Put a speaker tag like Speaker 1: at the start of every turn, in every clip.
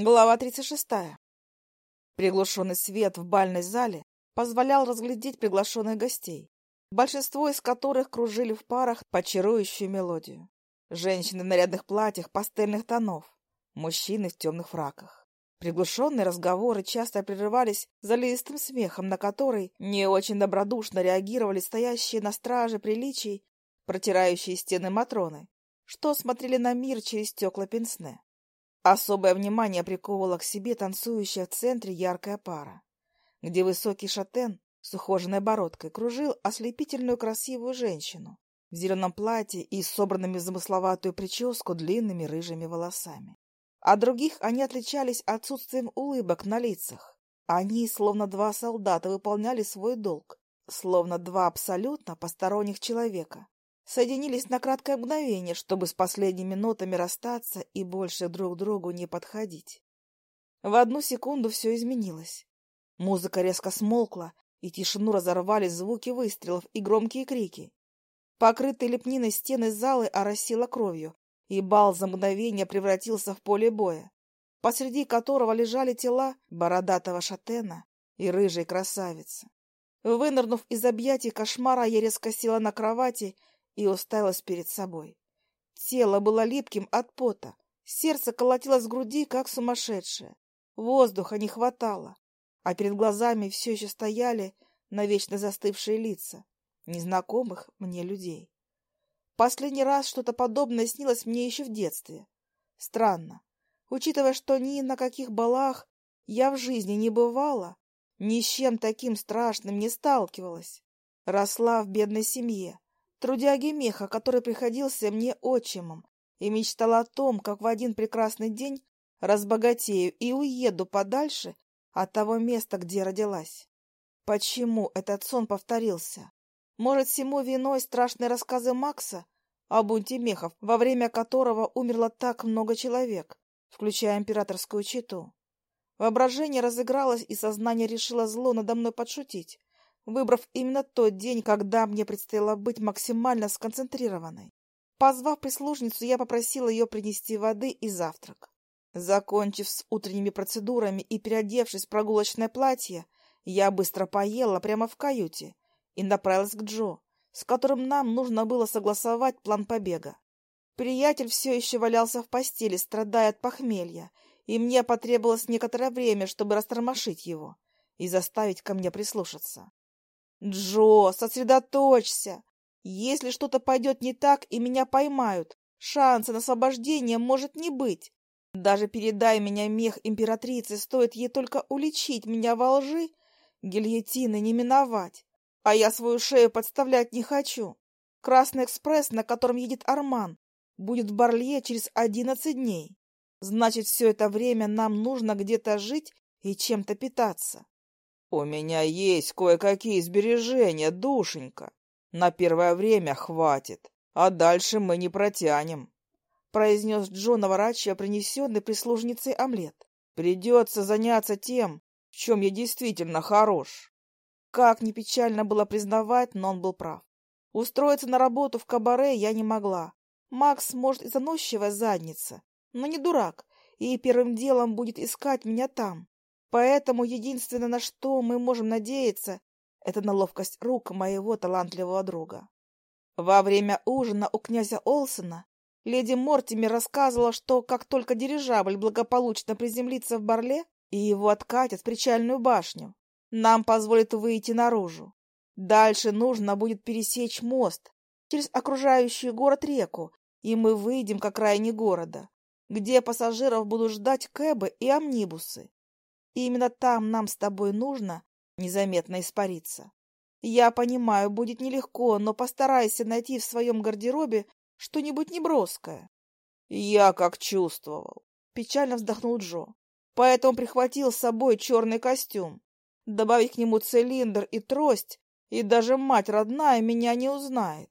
Speaker 1: Глава 36. Приглушенный свет в бальной зале позволял разглядеть приглашенных гостей, большинство из которых кружили в парах под чарующую мелодию. Женщины в нарядных платьях пастельных тонов, мужчины в темных фраках. Приглушенные разговоры часто прерывались заливистым смехом, на который не очень добродушно реагировали стоящие на страже приличий, протирающие стены Матроны, что смотрели на мир через стекла пенсне. Особое внимание приковывала к себе танцующая в центре яркая пара, где высокий шатен с ухоженной бородкой кружил ослепительную красивую женщину в зеленом платье и собранными в замысловатую прическу длинными рыжими волосами. От других они отличались отсутствием улыбок на лицах. Они, словно два солдата, выполняли свой долг, словно два абсолютно посторонних человека, соединились на краткое мгновение, чтобы с последними нотами расстаться и больше друг другу не подходить. В одну секунду все изменилось. Музыка резко смолкла, и тишину разорвали звуки выстрелов и громкие крики. Покрытые лепниной стены залы оросило кровью, и бал за мгновение превратился в поле боя, посреди которого лежали тела бородатого шатена и рыжей красавицы. Вынырнув из объятий кошмара, я резко села на кровати и уставилась перед собой. Тело было липким от пота, сердце колотилось в груди, как сумасшедшее. Воздуха не хватало, а перед глазами все еще стояли навечно застывшие лица незнакомых мне людей. Последний раз что-то подобное снилось мне еще в детстве. Странно, учитывая, что ни на каких балах я в жизни не бывала, ни с чем таким страшным не сталкивалась. Росла в бедной семье, трудяги меха, который приходился мне отчимом, и мечтала о том, как в один прекрасный день разбогатею и уеду подальше от того места, где родилась. Почему этот сон повторился? Может, всему виной страшные рассказы Макса о бунте мехов, во время которого умерло так много человек, включая императорскую читу? Воображение разыгралось, и сознание решило зло надо мной подшутить выбрав именно тот день, когда мне предстояло быть максимально сконцентрированной. Позвав прислужницу, я попросила ее принести воды и завтрак. Закончив с утренними процедурами и переодевшись в прогулочное платье, я быстро поела прямо в каюте и направилась к Джо, с которым нам нужно было согласовать план побега. Приятель все еще валялся в постели, страдая от похмелья, и мне потребовалось некоторое время, чтобы растормошить его и заставить ко мне прислушаться. Джо, сосредоточься. Если что-то пойдет не так и меня поймают, шанса на освобождение может не быть. Даже передай меня мех императрицы, стоит ей только уличить меня во лжи, гильотины не миновать. А я свою шею подставлять не хочу. Красный экспресс, на котором едет Арман, будет в Барле через одиннадцать дней. Значит, все это время нам нужно где-то жить и чем-то питаться.
Speaker 2: «У меня есть кое-какие сбережения, душенька. На первое время хватит, а дальше мы не протянем», — произнес Джо, наворачивая принесенный прислужницей омлет. «Придется заняться тем, в чем я действительно хорош».
Speaker 1: Как ни печально было признавать, но он был прав. Устроиться на работу в кабаре я не могла. Макс, может, и заносчивая задница, но не дурак, и первым делом будет искать меня там. Поэтому единственное, на что мы можем надеяться, это на ловкость рук моего талантливого друга. Во время ужина у князя Олсона леди Мортимер рассказывала, что как только дирижабль благополучно приземлится в Барле и его откатят в причальную башню, нам позволят выйти наружу. Дальше нужно будет пересечь мост через окружающий город реку, и мы выйдем к окраине города, где пассажиров будут ждать кэбы и амнибусы. И именно там нам с тобой нужно незаметно испариться. Я понимаю, будет нелегко, но постарайся найти в своем гардеробе что-нибудь неброское.
Speaker 2: Я как чувствовал.
Speaker 1: Печально вздохнул Джо. Поэтому прихватил с собой черный костюм. Добавить к нему цилиндр и трость, и даже мать родная меня не узнает.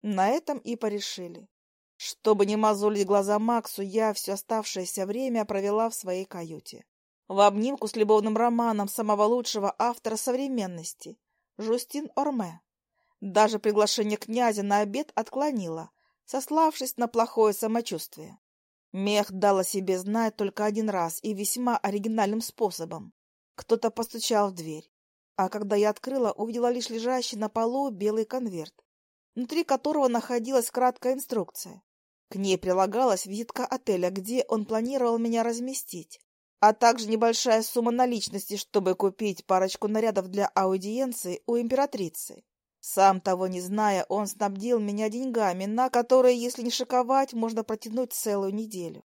Speaker 1: На этом и порешили. Чтобы не мозолить глаза Максу, я все оставшееся время провела в своей каюте в обнимку с любовным романом самого лучшего автора современности Жустин Орме. Даже приглашение князя на обед отклонила, сославшись на плохое самочувствие. Мех дал о себе знать только один раз и весьма оригинальным способом. Кто-то постучал в дверь, а когда я открыла, увидела лишь лежащий на полу белый конверт, внутри которого находилась краткая инструкция. К ней прилагалась визитка отеля, где он планировал меня разместить, а также небольшая сумма наличности, чтобы купить парочку нарядов для аудиенции у императрицы. Сам того не зная, он снабдил меня деньгами, на которые, если не шиковать, можно протянуть целую неделю.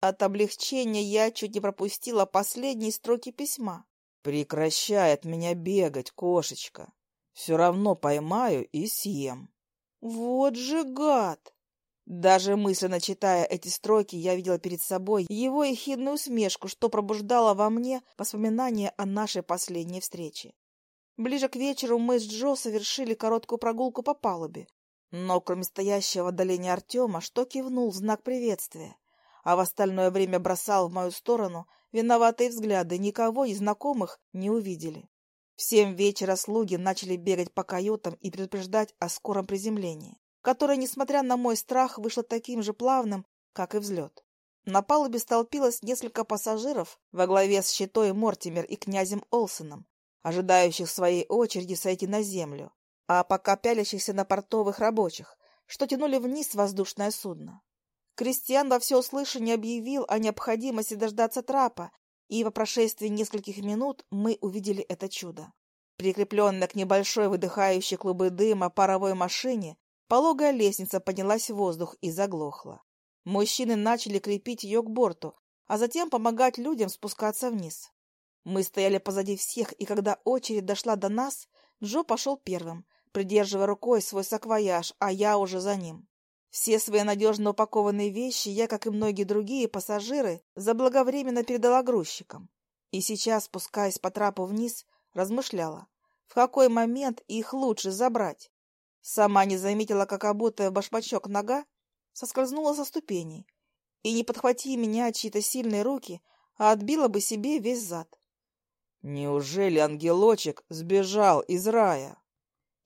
Speaker 1: От облегчения я чуть не пропустила последние строки письма.
Speaker 2: «Прекращай от меня бегать, кошечка. Все равно поймаю и съем».
Speaker 1: «Вот же гад!» Даже мысленно читая эти строки, я видела перед собой его ехидную усмешку, что пробуждало во мне воспоминания о нашей последней встрече. Ближе к вечеру мы с Джо совершили короткую прогулку по палубе, но кроме стоящего в Артема, что кивнул в знак приветствия, а в остальное время бросал в мою сторону виноватые взгляды, никого из знакомых не увидели. В семь вечера слуги начали бегать по каютам и предупреждать о скором приземлении, которое, несмотря на мой страх, вышло таким же плавным, как и взлет. На палубе столпилось несколько пассажиров во главе с щитой Мортимер и князем Олсоном, ожидающих своей очереди сойти на землю, а пока пялящихся на портовых рабочих, что тянули вниз воздушное судно. Кристиан во всеуслышание объявил о необходимости дождаться трапа, и по прошествии нескольких минут мы увидели это чудо. Прикрепленная к небольшой выдыхающей клубы дыма паровой машине, пологая лестница поднялась в воздух и заглохла. Мужчины начали крепить ее к борту, а затем помогать людям спускаться вниз. Мы стояли позади всех, и когда очередь дошла до нас, Джо пошел первым, придерживая рукой свой саквояж, а я уже за ним. Все свои надежно упакованные вещи я, как и многие другие пассажиры, заблаговременно передала грузчикам. И сейчас, спускаясь по трапу вниз, размышляла, в какой момент их лучше забрать. Сама не заметила, как обутая башмачок нога соскользнула со ступеней, и не подхвати меня чьи-то сильные руки, а отбила бы себе весь зад.
Speaker 2: Неужели ангелочек сбежал из рая?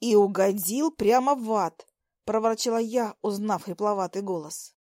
Speaker 1: И угодил прямо в ад, проворчала я, узнав хрипловатый голос.